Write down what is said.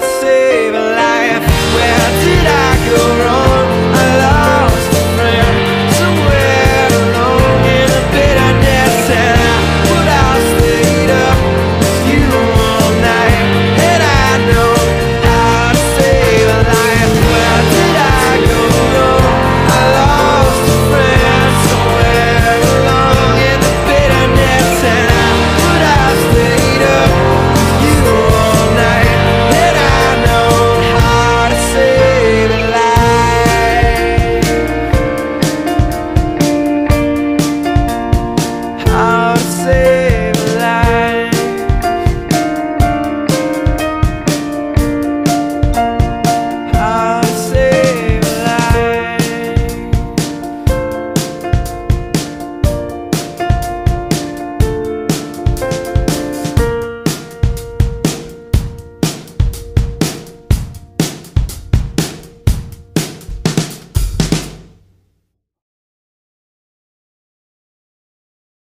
deixar.